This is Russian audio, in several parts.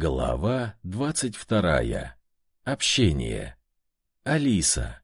Глава двадцать вторая. Общение. Алиса.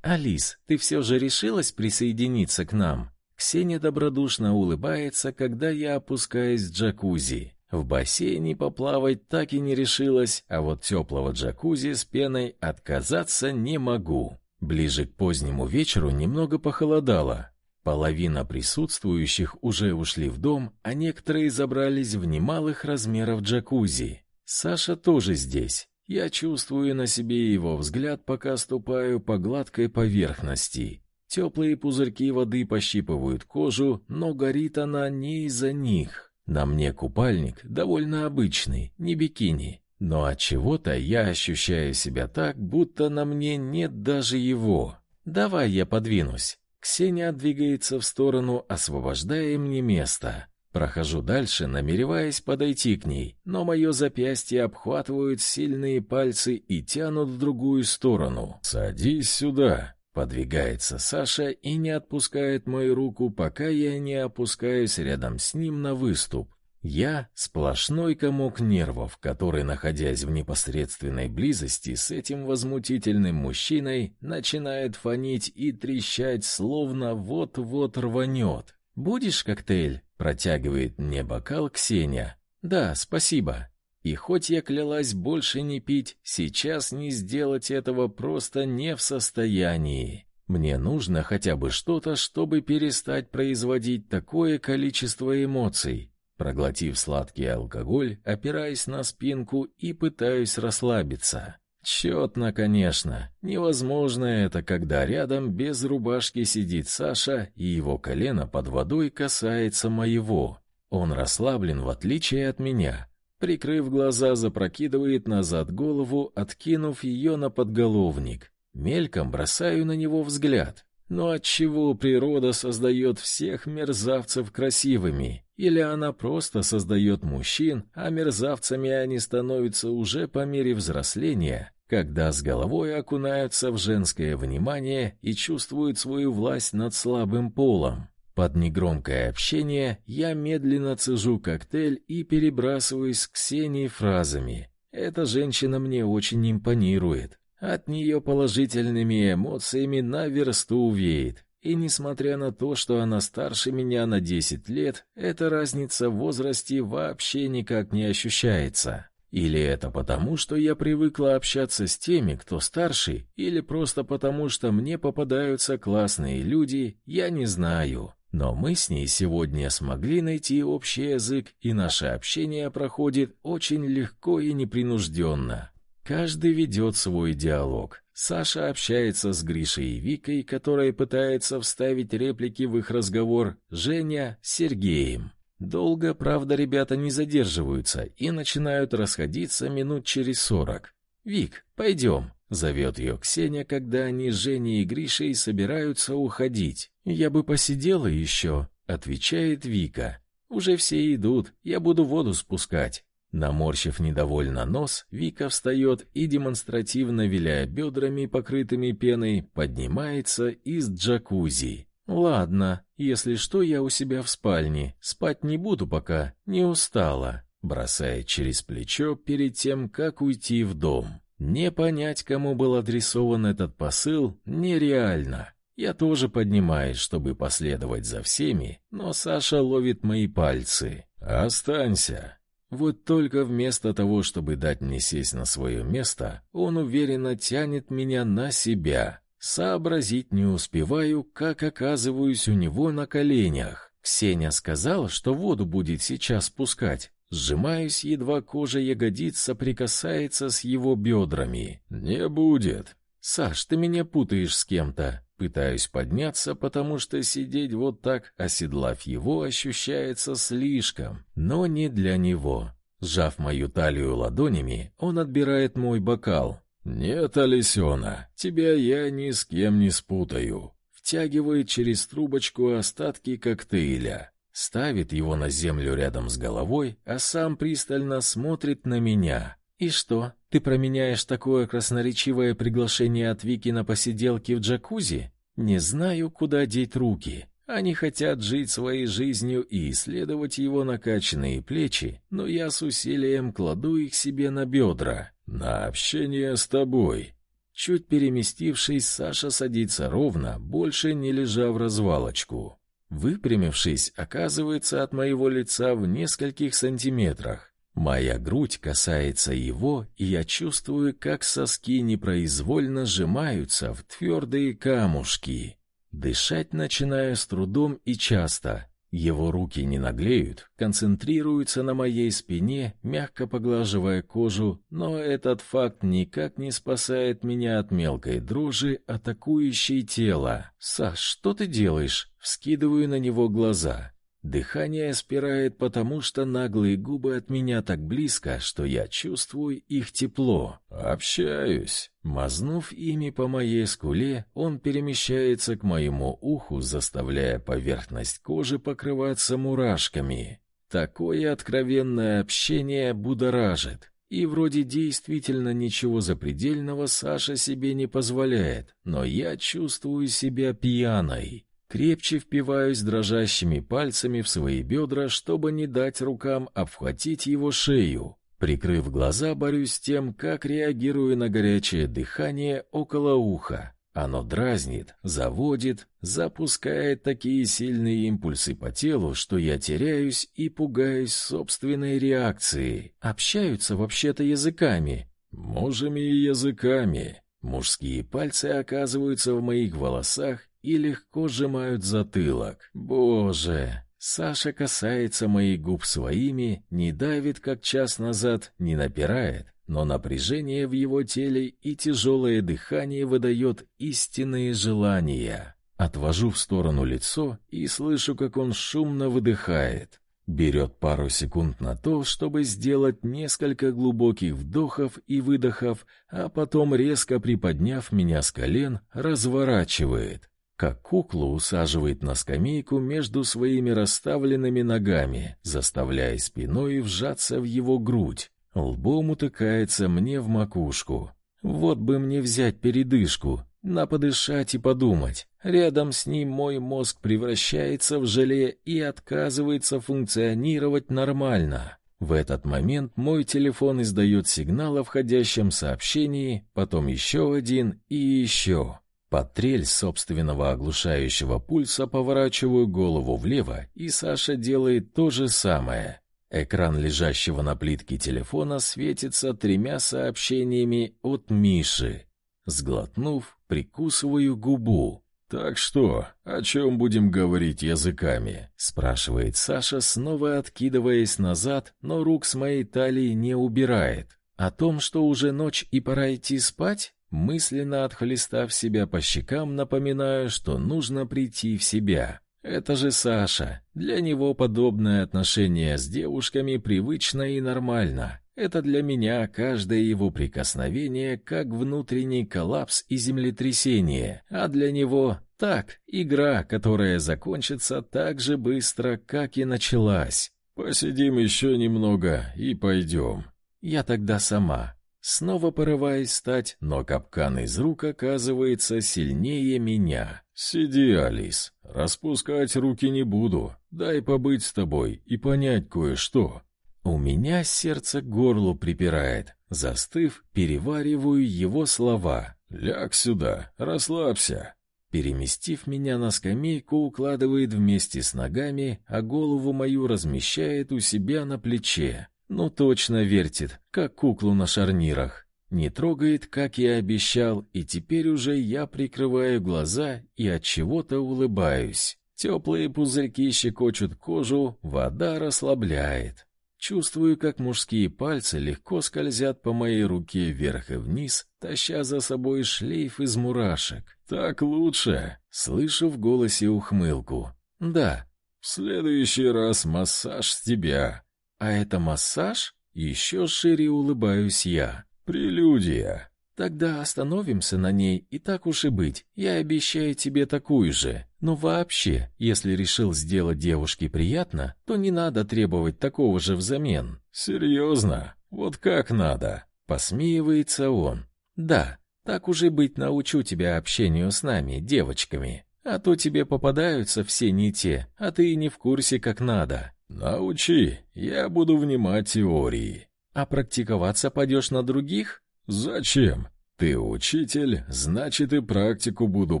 Алис, ты все же решилась присоединиться к нам? Ксения добродушно улыбается, когда я опускаюсь в джакузи. В бассейне поплавать так и не решилась, а вот теплого джакузи с пеной отказаться не могу. Ближе к позднему вечеру немного похолодало. Половина присутствующих уже ушли в дом, а некоторые забрались в немалых размеров джакузи. Саша тоже здесь. Я чувствую на себе его взгляд, пока ступаю по гладкой поверхности. Теплые пузырьки воды пощипывают кожу, но горит она не из-за них. На мне купальник довольно обычный, не бикини, но от чего-то я ощущаю себя так, будто на мне нет даже его. Давай я подвинусь. Ксения двигается в сторону, освобождая мне место. Прохожу дальше, намереваясь подойти к ней, но мое запястье обхватывают сильные пальцы и тянут в другую сторону. «Садись сюда!» Подвигается Саша и не отпускает мою руку, пока я не опускаюсь рядом с ним на выступ. Я — сплошной комок нервов, который, находясь в непосредственной близости с этим возмутительным мужчиной, начинает фонить и трещать, словно вот-вот рванет. «Будешь коктейль?» — протягивает мне бокал Ксения. «Да, спасибо». И хоть я клялась больше не пить, сейчас не сделать этого просто не в состоянии. Мне нужно хотя бы что-то, чтобы перестать производить такое количество эмоций. Проглотив сладкий алкоголь, опираясь на спинку и пытаюсь расслабиться. Четно, конечно. Невозможно это, когда рядом без рубашки сидит Саша, и его колено под водой касается моего. Он расслаблен, в отличие от меня. Прикрыв глаза, запрокидывает назад голову, откинув ее на подголовник. Мельком бросаю на него взгляд. Но отчего природа создает всех мерзавцев красивыми? Или она просто создает мужчин, а мерзавцами они становятся уже по мере взросления, когда с головой окунаются в женское внимание и чувствуют свою власть над слабым полом? Под негромкое общение я медленно цежу коктейль и перебрасываюсь с Ксенией фразами. Эта женщина мне очень импонирует. От нее положительными эмоциями на версту веет. И несмотря на то, что она старше меня на 10 лет, эта разница в возрасте вообще никак не ощущается. Или это потому, что я привыкла общаться с теми, кто старше, или просто потому, что мне попадаются классные люди, я не знаю. Но мы с ней сегодня смогли найти общий язык, и наше общение проходит очень легко и непринужденно. Каждый ведет свой диалог. Саша общается с Гришей и Викой, которая пытается вставить реплики в их разговор, Женя с Сергеем. Долго, правда, ребята не задерживаются и начинают расходиться минут через сорок. «Вик, пойдем», — зовет ее Ксения, когда они с Женей и Гришей собираются уходить. «Я бы посидела еще», — отвечает Вика. «Уже все идут, я буду воду спускать». Наморщив недовольно нос, Вика встает и, демонстративно виляя бедрами, покрытыми пеной, поднимается из джакузи. «Ладно, если что, я у себя в спальне. Спать не буду пока, не устала», бросая через плечо перед тем, как уйти в дом. Не понять, кому был адресован этот посыл, нереально. Я тоже поднимаюсь, чтобы последовать за всеми, но Саша ловит мои пальцы. «Останься», вот только вместо того, чтобы дать мне сесть на свое место, он уверенно тянет меня на себя. Сообразить не успеваю, как оказываюсь у него на коленях. Ксения сказала, что воду будет сейчас спускать. Сжимаюсь, едва кожа ягодиц соприкасается с его бедрами. «Не будет». «Саш, ты меня путаешь с кем-то». Пытаюсь подняться, потому что сидеть вот так, оседлав его, ощущается слишком, но не для него. Сжав мою талию ладонями, он отбирает мой бокал. «Нет, Алисена, тебя я ни с кем не спутаю». Втягивает через трубочку остатки коктейля. Ставит его на землю рядом с головой, а сам пристально смотрит на меня. «И что, ты променяешь такое красноречивое приглашение от Вики на посиделки в джакузи? Не знаю, куда деть руки. Они хотят жить своей жизнью и исследовать его накачанные плечи, но я с усилием кладу их себе на бедра. На общение с тобой. Чуть переместившись, Саша садится ровно, больше не лежа в развалочку. Выпрямившись, оказывается от моего лица в нескольких сантиметрах. Моя грудь касается его, и я чувствую, как соски непроизвольно сжимаются в твердые камушки. Дышать начинаю с трудом и часто. Его руки не наглеют, концентрируются на моей спине, мягко поглаживая кожу, но этот факт никак не спасает меня от мелкой дрожи, атакующей тело. «Саш, что ты делаешь?» Вскидываю на него глаза. Дыхание спирает, потому что наглые губы от меня так близко, что я чувствую их тепло. Общаюсь. Мазнув ими по моей скуле, он перемещается к моему уху, заставляя поверхность кожи покрываться мурашками. Такое откровенное общение будоражит. И вроде действительно ничего запредельного Саша себе не позволяет, но я чувствую себя пьяной. Крепче впиваюсь дрожащими пальцами в свои бедра, чтобы не дать рукам обхватить его шею. Прикрыв глаза, борюсь с тем, как реагирую на горячее дыхание около уха. Оно дразнит, заводит, запускает такие сильные импульсы по телу, что я теряюсь и пугаюсь собственной реакции. Общаются вообще-то языками. Можем и языками. Мужские пальцы оказываются в моих волосах и легко сжимают затылок. Боже, Саша касается моих губ своими, не давит, как час назад, не напирает, но напряжение в его теле и тяжелое дыхание выдает истинные желания. Отвожу в сторону лицо и слышу, как он шумно выдыхает. Берет пару секунд на то, чтобы сделать несколько глубоких вдохов и выдохов, а потом, резко приподняв меня с колен, разворачивает как куклу усаживает на скамейку между своими расставленными ногами, заставляя спиной вжаться в его грудь. Лбом утыкается мне в макушку. Вот бы мне взять передышку, на подышать и подумать. Рядом с ним мой мозг превращается в желе и отказывается функционировать нормально. В этот момент мой телефон издает сигнал о входящем сообщении, потом еще один и еще. Под трель собственного оглушающего пульса поворачиваю голову влево, и Саша делает то же самое. Экран лежащего на плитке телефона светится тремя сообщениями от Миши. Сглотнув, прикусываю губу. «Так что, о чем будем говорить языками?» — спрашивает Саша, снова откидываясь назад, но рук с моей талии не убирает. «О том, что уже ночь и пора идти спать?» Мысленно отхлестав себя по щекам, напоминаю, что нужно прийти в себя. Это же Саша. Для него подобное отношение с девушками привычно и нормально. Это для меня каждое его прикосновение как внутренний коллапс и землетрясение, а для него так, игра, которая закончится так же быстро, как и началась. Посидим еще немного и пойдем. Я тогда сама. Снова порываясь встать, но капкан из рук оказывается сильнее меня. «Сиди, Алис, распускать руки не буду. Дай побыть с тобой и понять кое-что». У меня сердце к горлу припирает. Застыв, перевариваю его слова. «Ляг сюда, расслабься». Переместив меня на скамейку, укладывает вместе с ногами, а голову мою размещает у себя на плече. Ну точно вертит, как куклу на шарнирах. Не трогает, как я обещал, и теперь уже я прикрываю глаза и от чего-то улыбаюсь. Теплые пузырьки щекочут кожу, вода расслабляет. Чувствую, как мужские пальцы легко скользят по моей руке вверх и вниз, таща за собой шлейф из мурашек. Так лучше. Слышу в голосе ухмылку. Да. В следующий раз массаж с тебя. А это массаж? Еще шире улыбаюсь я. Прелюдия. Тогда остановимся на ней, и так уж и быть. Я обещаю тебе такую же. Но вообще, если решил сделать девушке приятно, то не надо требовать такого же взамен. Серьезно? Вот как надо? Посмеивается он. Да, так уже быть научу тебя общению с нами, девочками. А то тебе попадаются все не те, а ты и не в курсе как надо. Научи, я буду внимать теории. А практиковаться пойдешь на других? Зачем? Ты учитель, значит и практику буду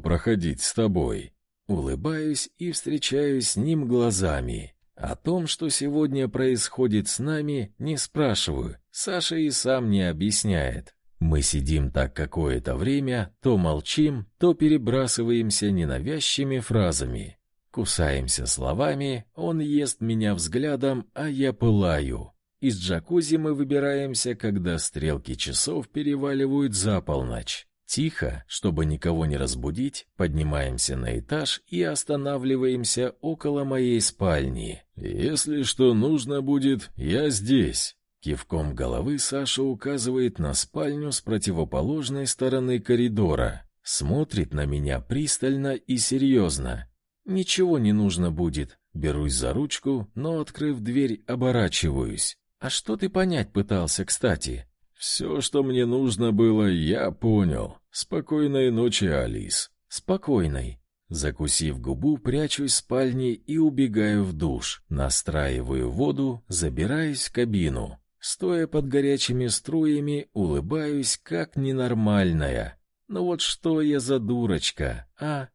проходить с тобой. Улыбаюсь и встречаюсь с ним глазами. О том, что сегодня происходит с нами, не спрашиваю. Саша и сам не объясняет. Мы сидим так какое-то время, то молчим, то перебрасываемся ненавязчивыми фразами. Кусаемся словами, он ест меня взглядом, а я пылаю. Из джакузи мы выбираемся, когда стрелки часов переваливают за полночь. Тихо, чтобы никого не разбудить, поднимаемся на этаж и останавливаемся около моей спальни. Если что нужно будет, я здесь. Кивком головы Саша указывает на спальню с противоположной стороны коридора. Смотрит на меня пристально и серьезно. Ничего не нужно будет. Берусь за ручку, но, открыв дверь, оборачиваюсь. А что ты понять пытался, кстати? Все, что мне нужно было, я понял. Спокойной ночи, Алис. Спокойной. Закусив губу, прячусь в спальне и убегаю в душ. Настраиваю воду, забираюсь в кабину. Стоя под горячими струями, улыбаюсь, как ненормальная. Ну вот что я за дурочка, а?